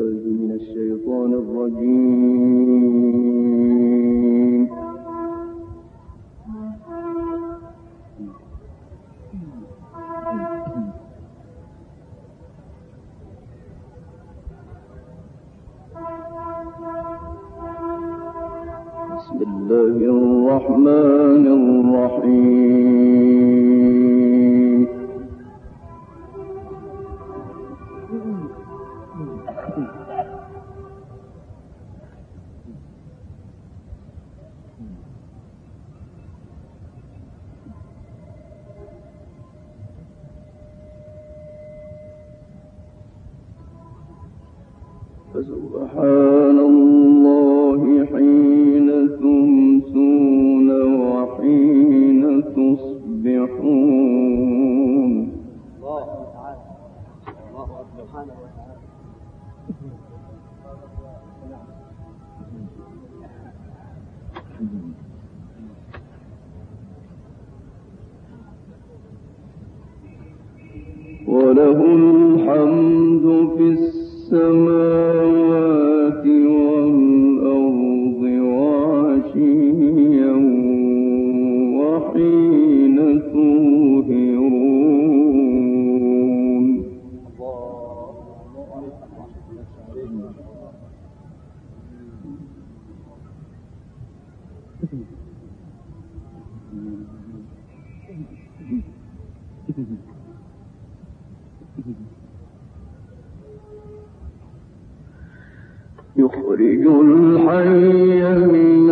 من الشيطان الرجيم. يخرج الحي من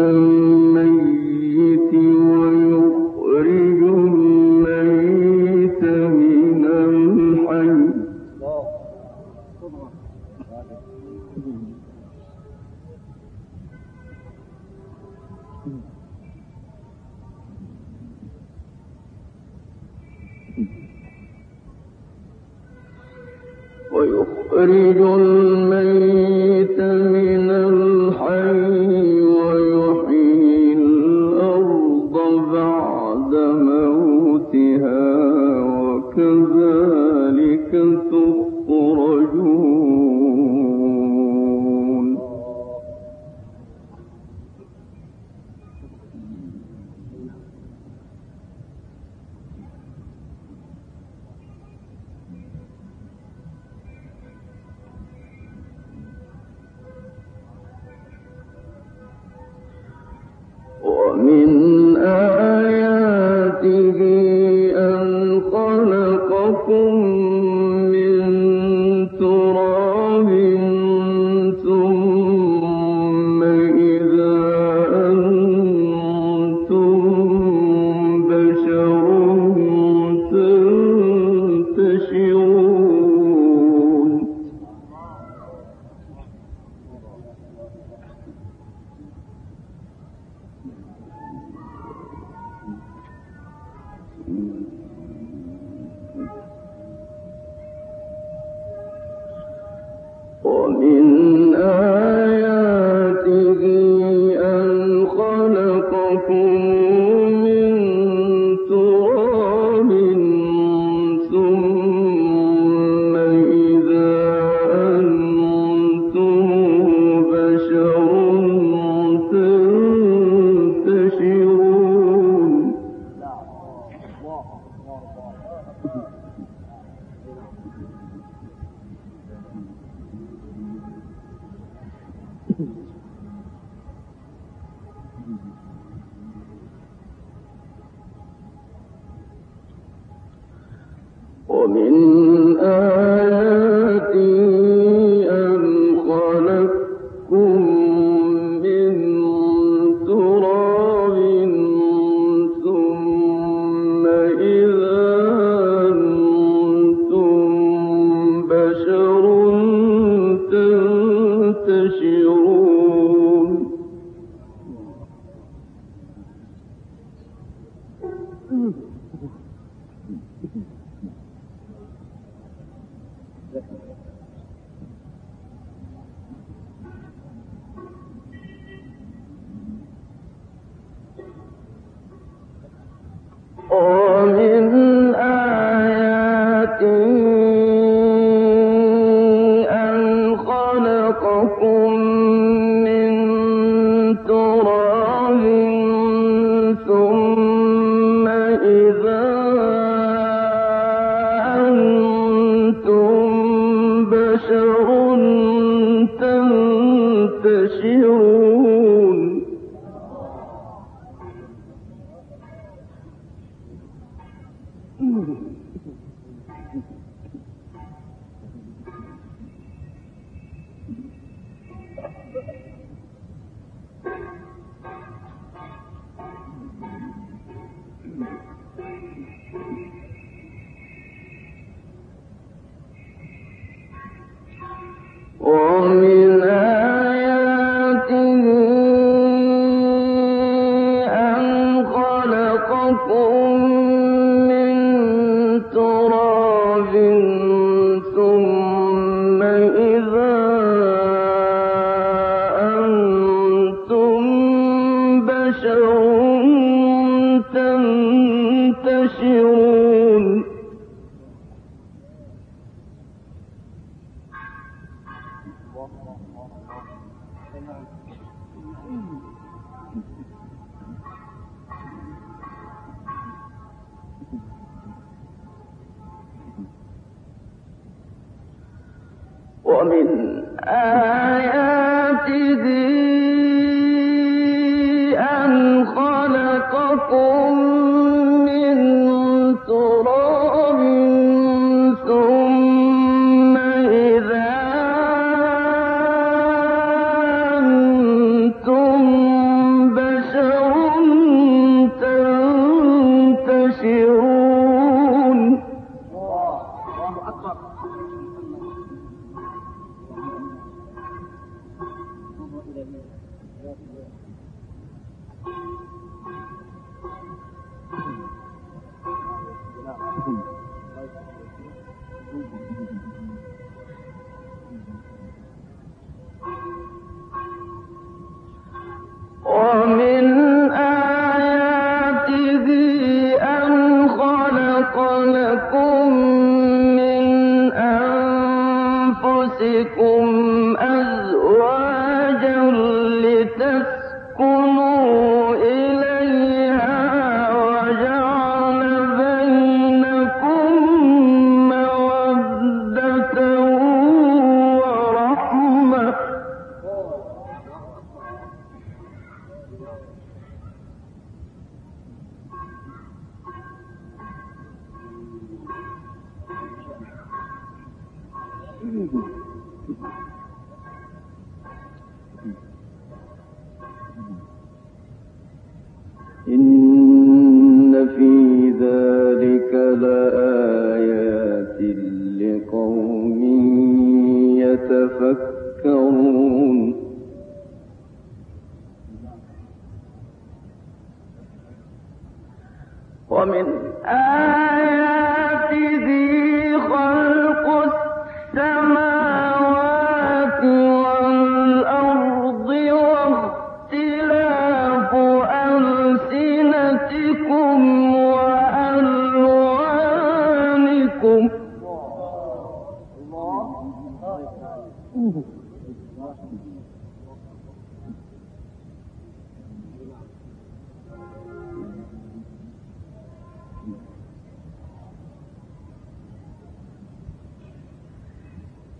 ومن آياته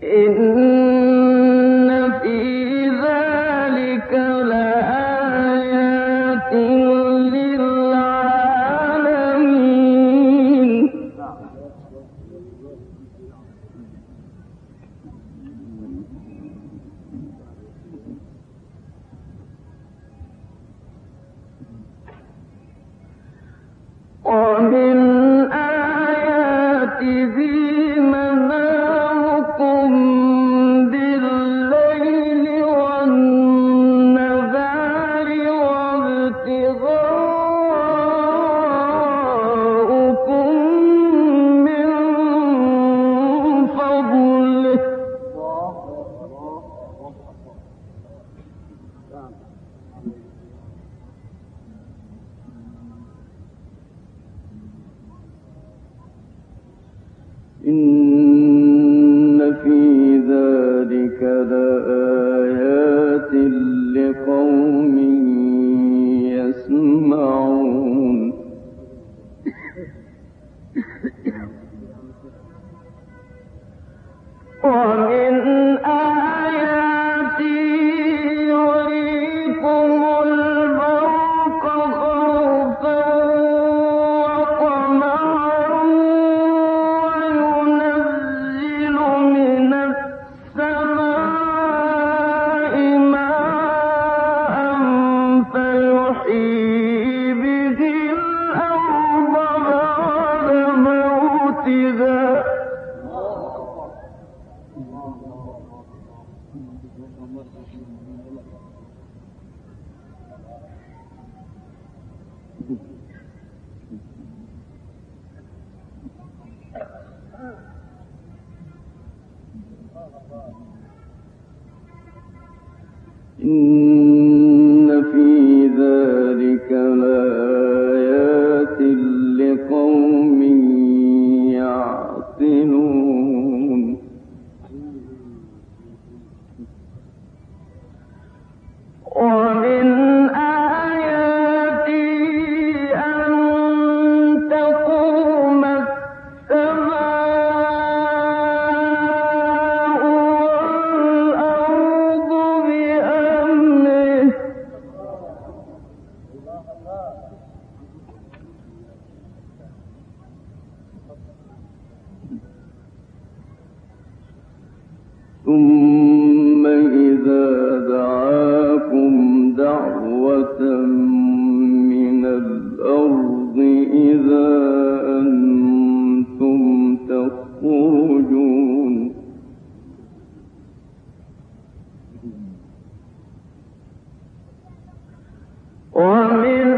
إن ومن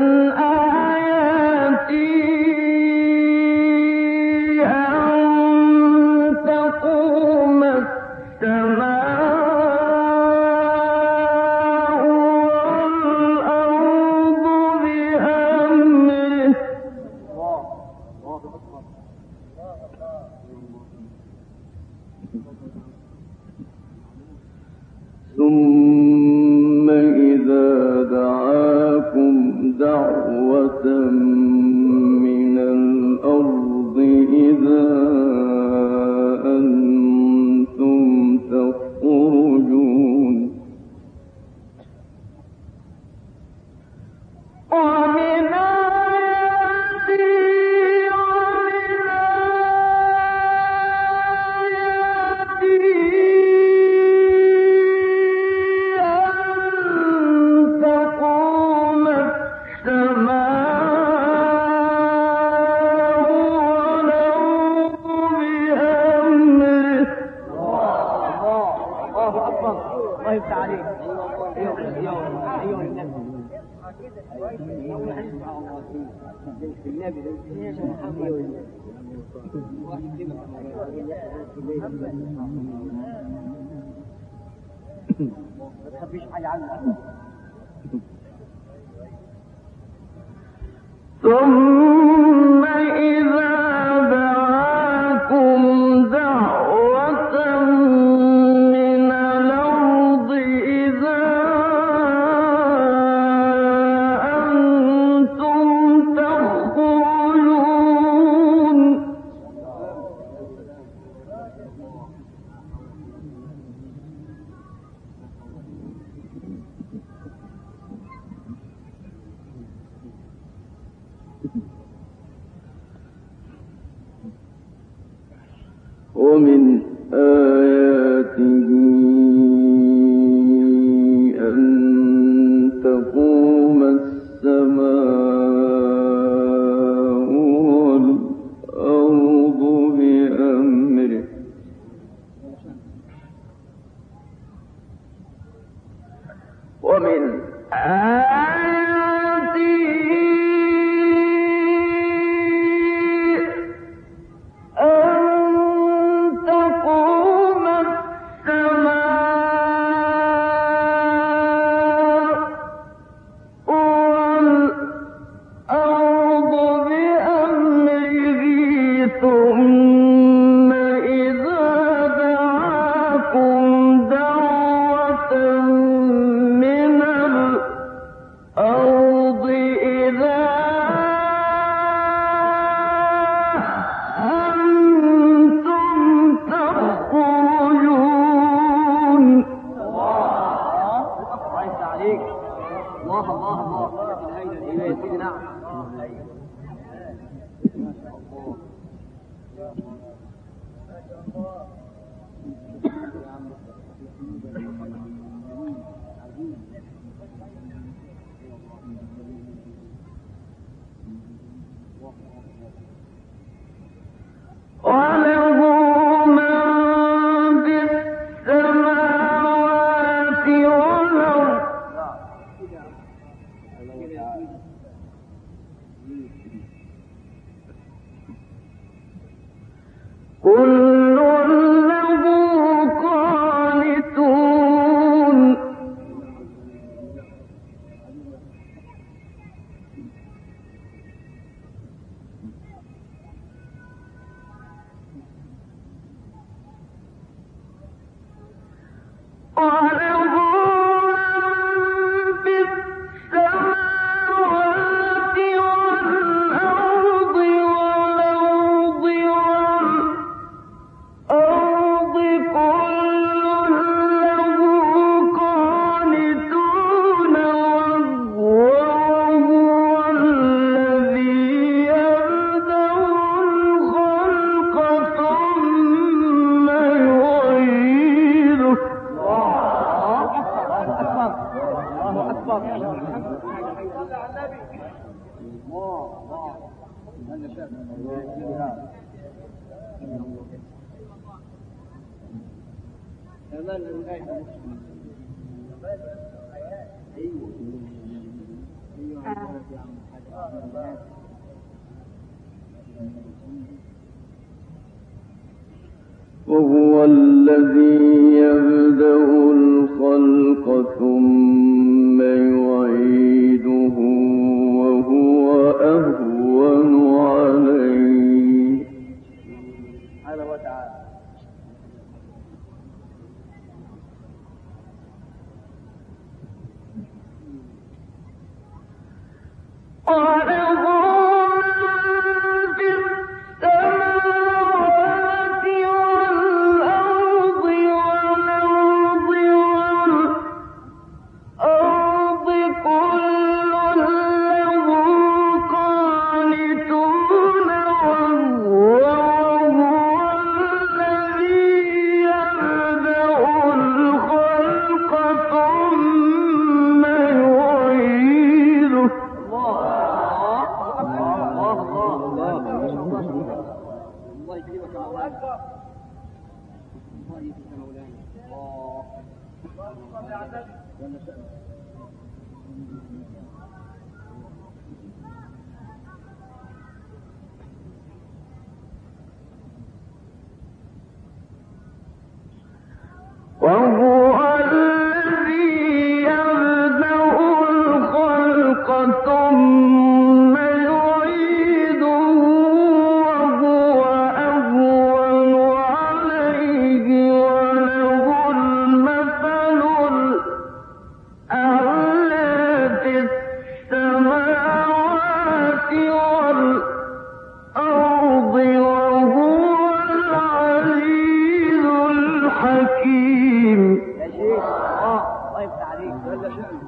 حكيم. يا شيخ آه الله يفتح عليك ولا شأنه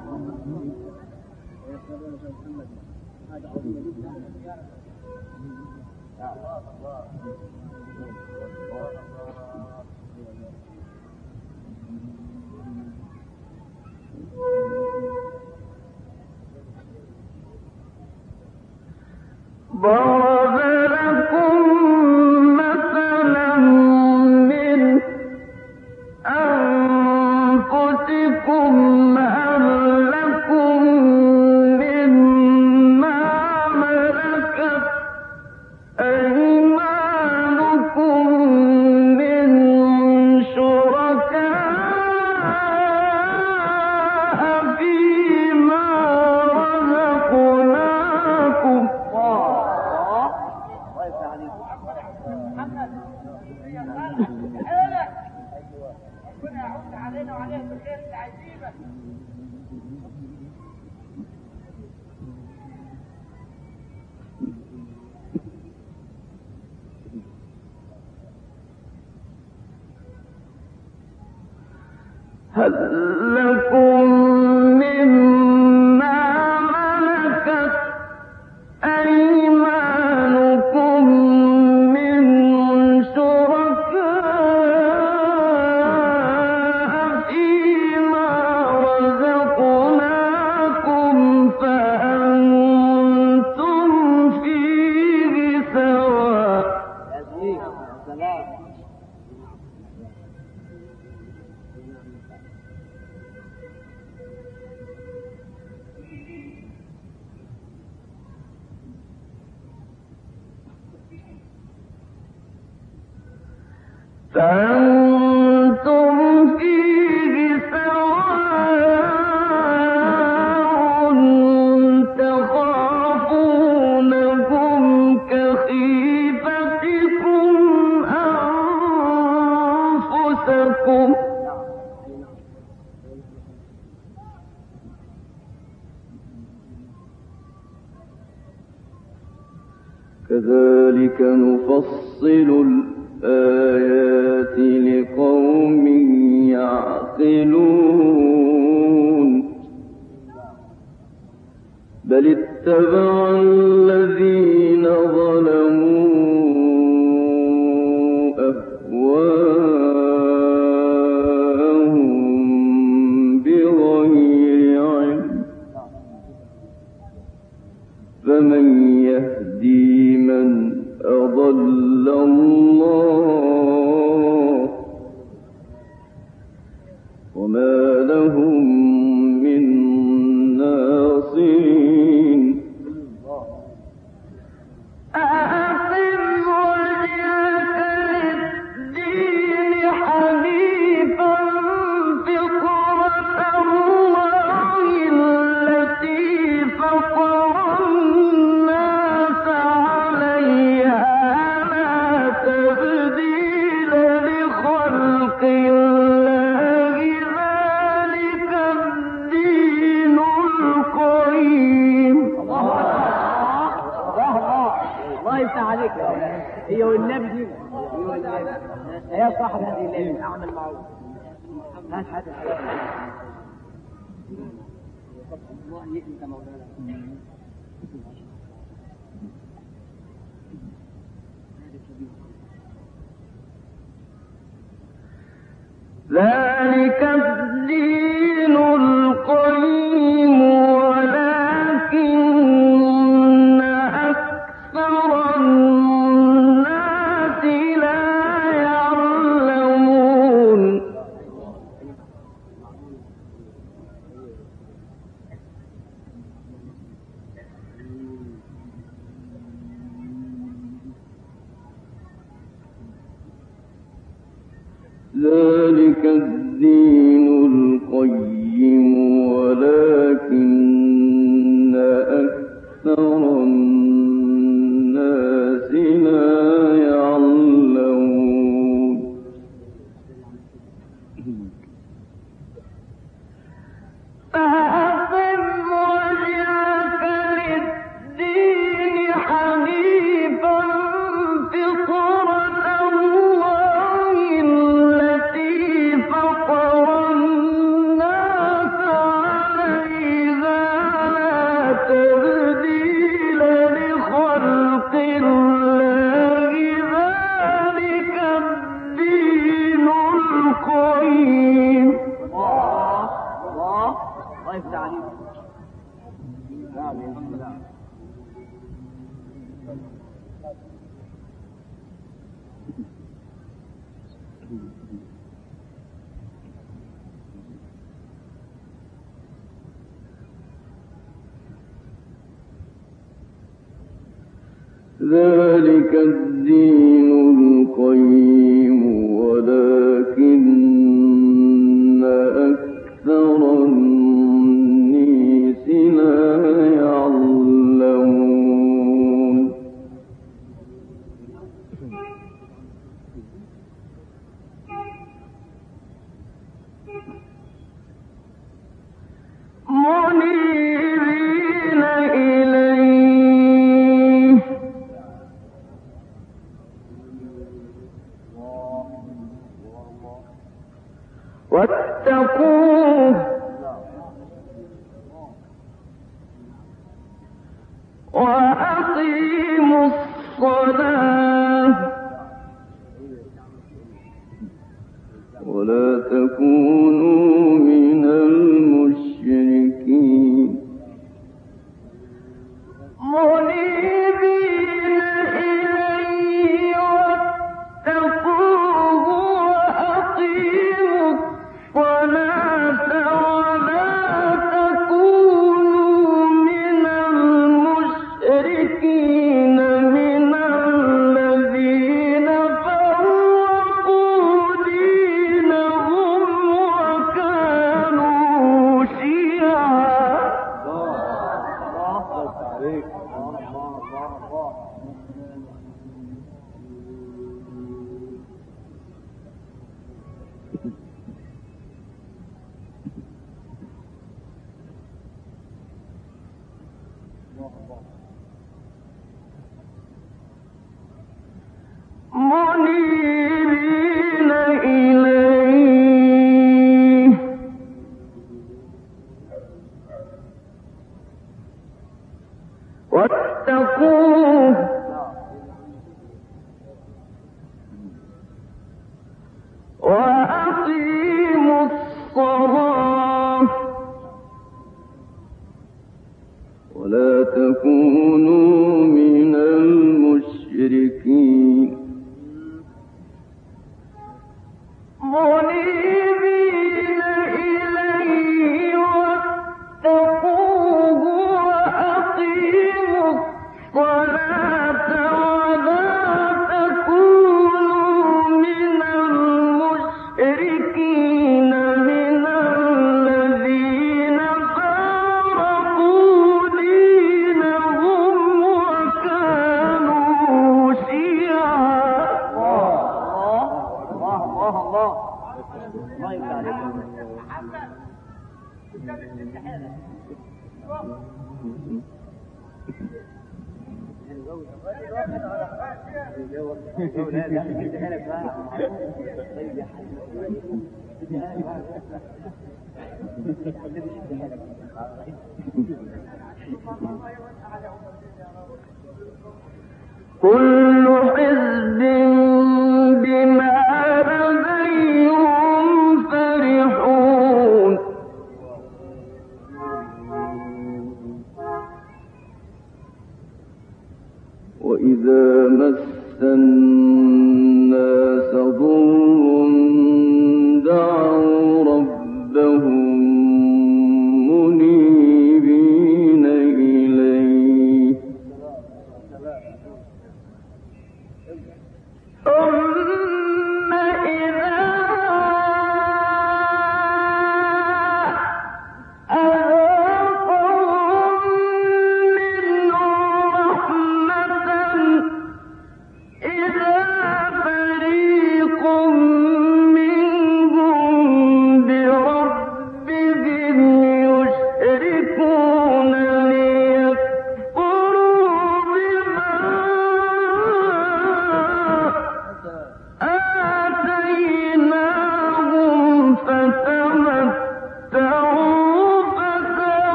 بارك Sáng هات ذلك الدين القيم. كل حزب بما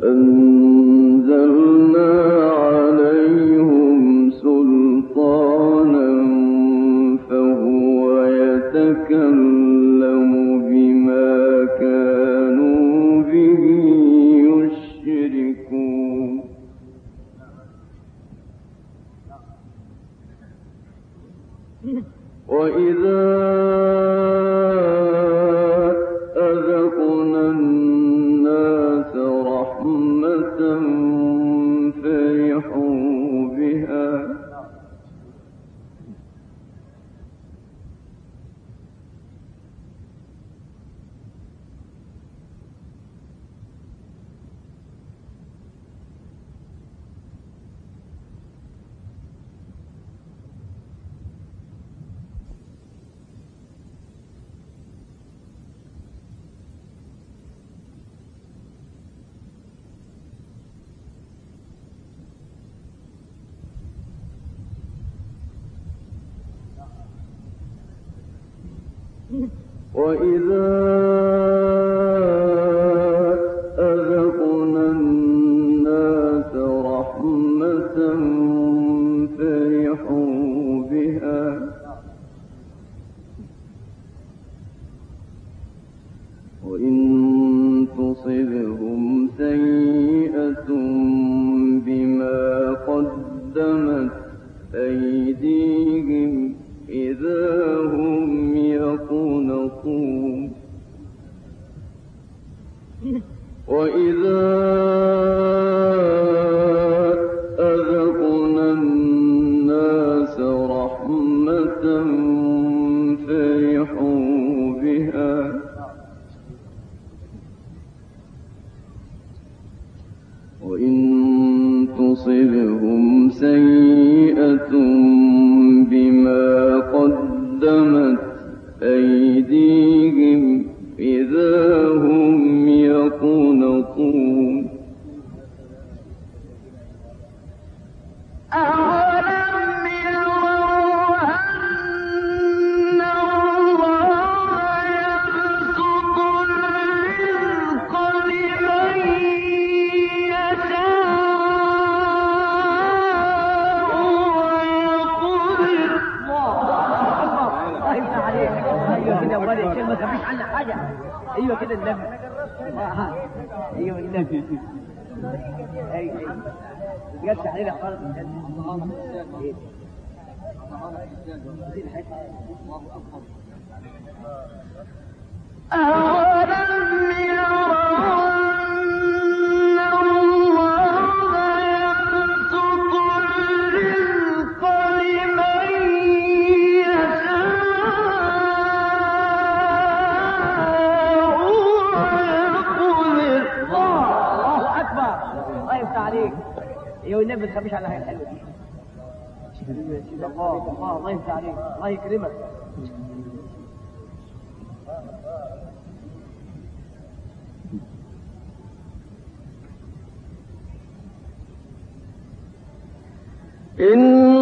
and علينا خالص إيه؟ يا النبي ما على حاجة حلوة دي. الله الله الله يفتح عليك. الله يكرمك. إن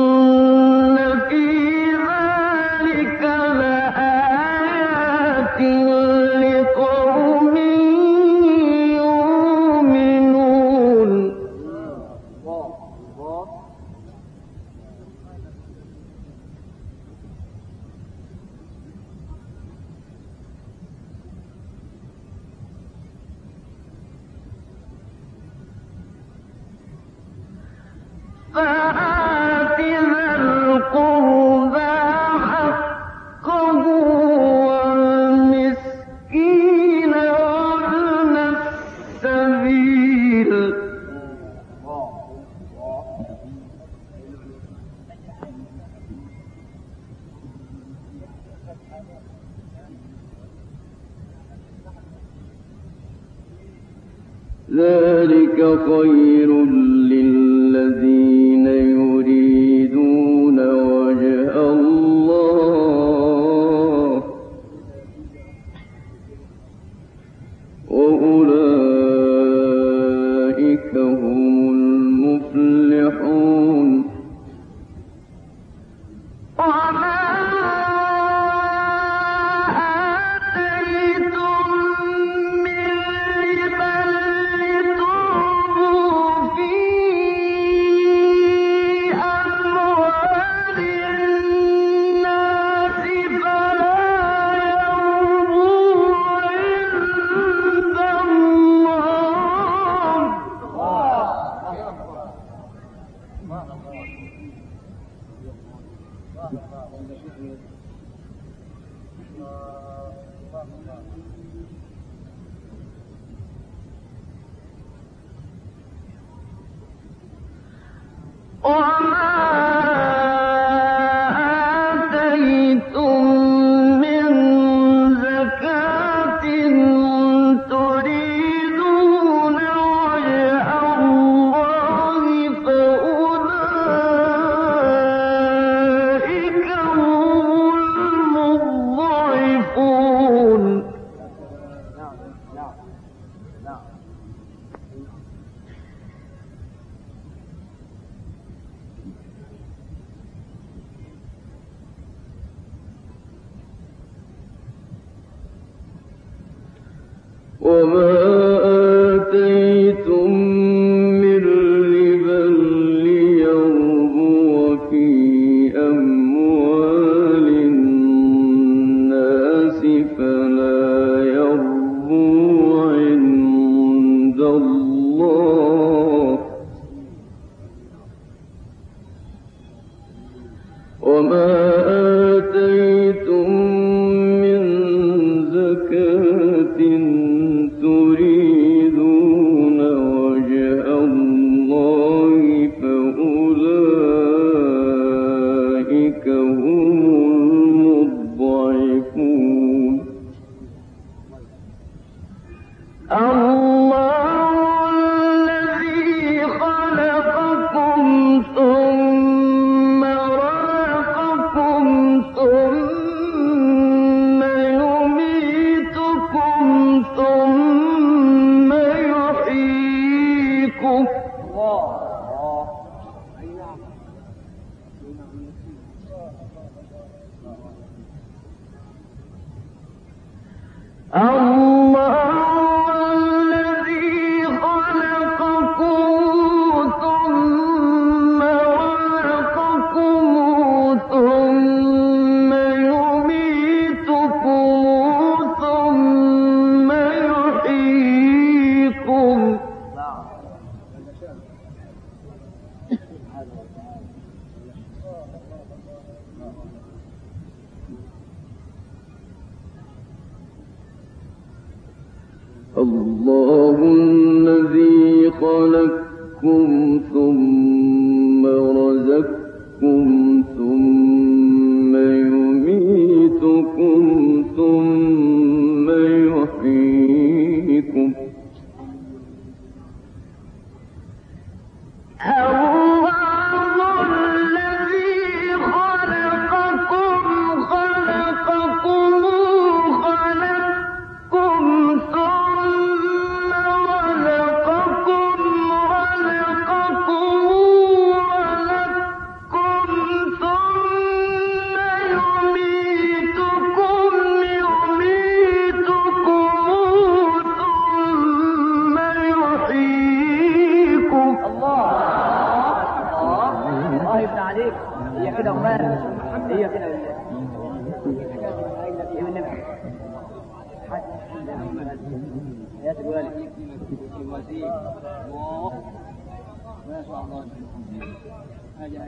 ما شاء الله جدا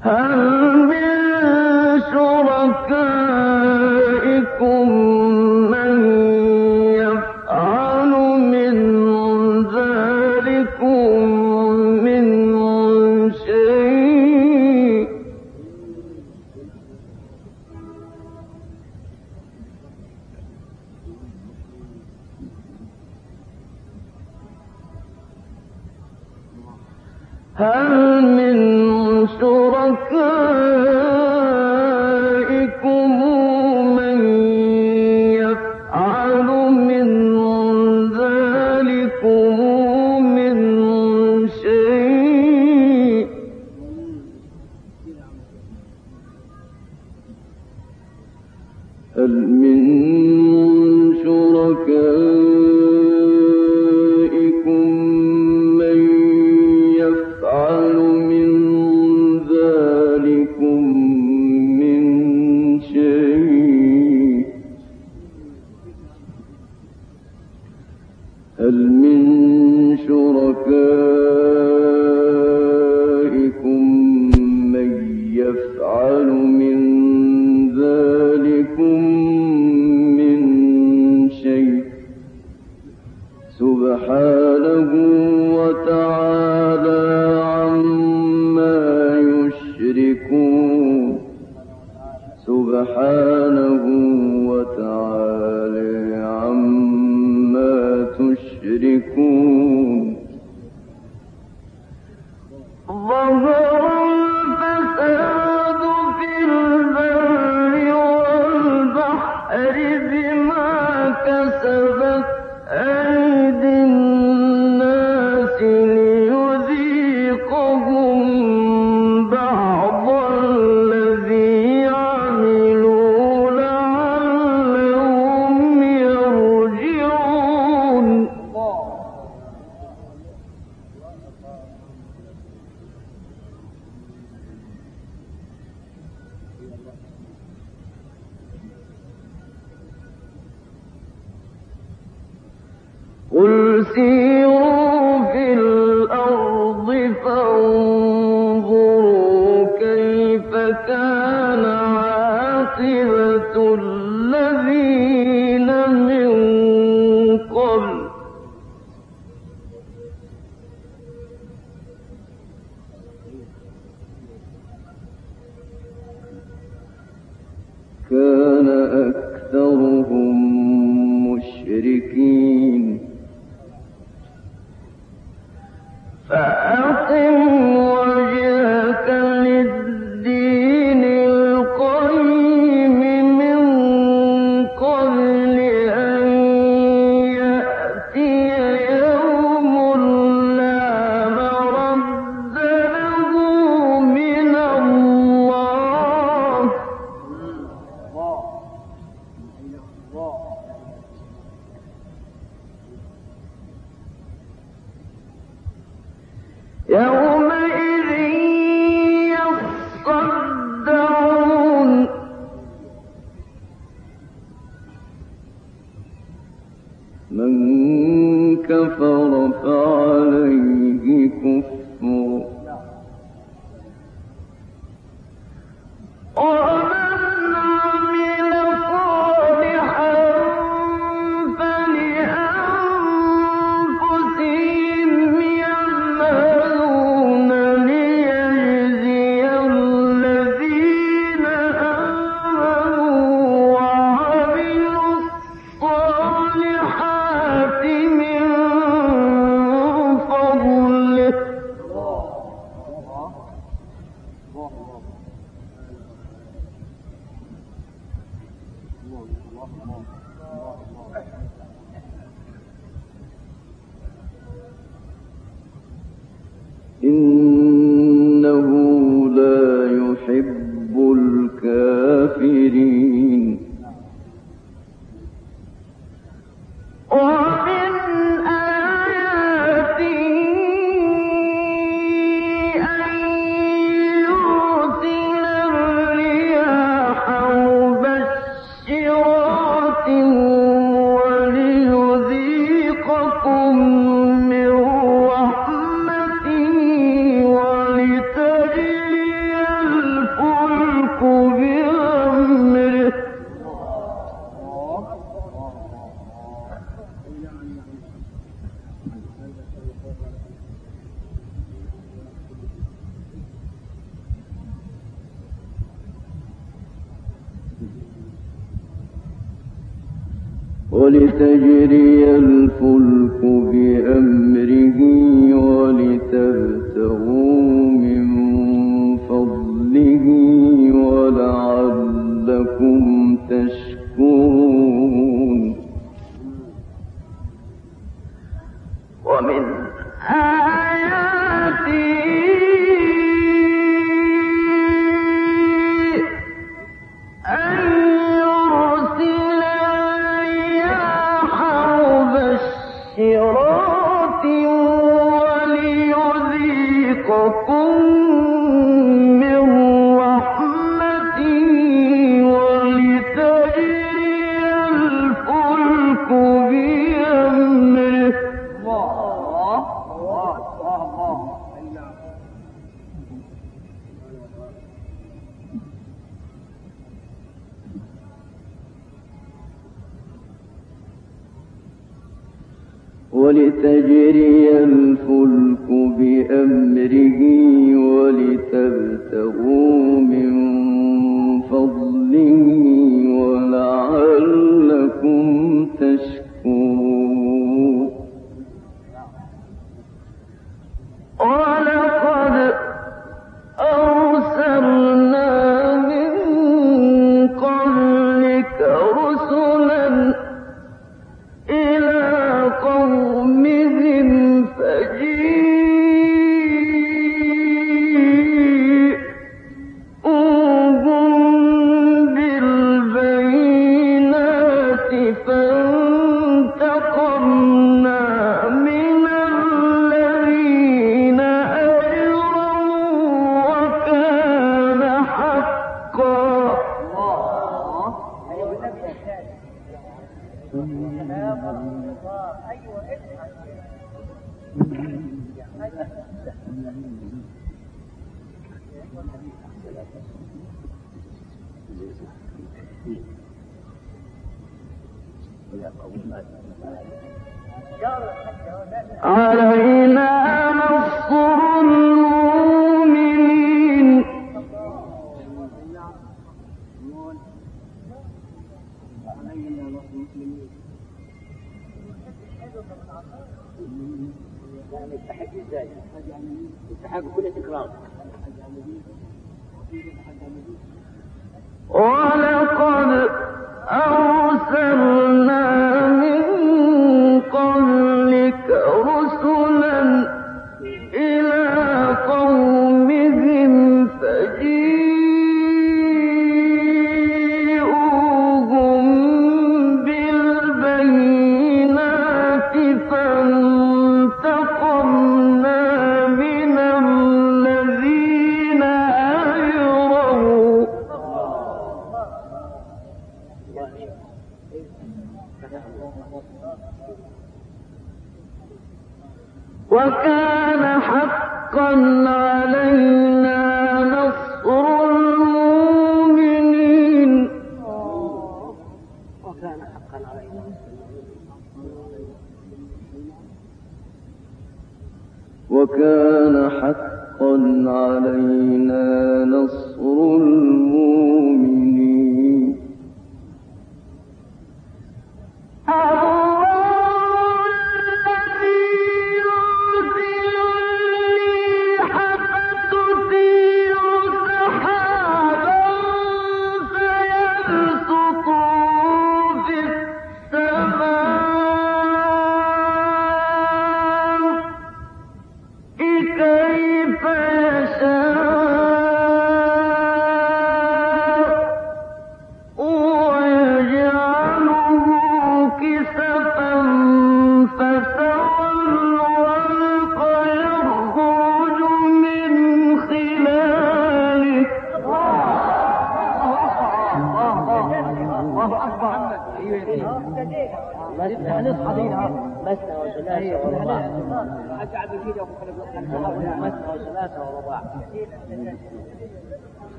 هل تجري الفلك بأمره يعني يستحق إزاي؟ يستحق كل تكرار.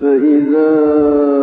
فإذا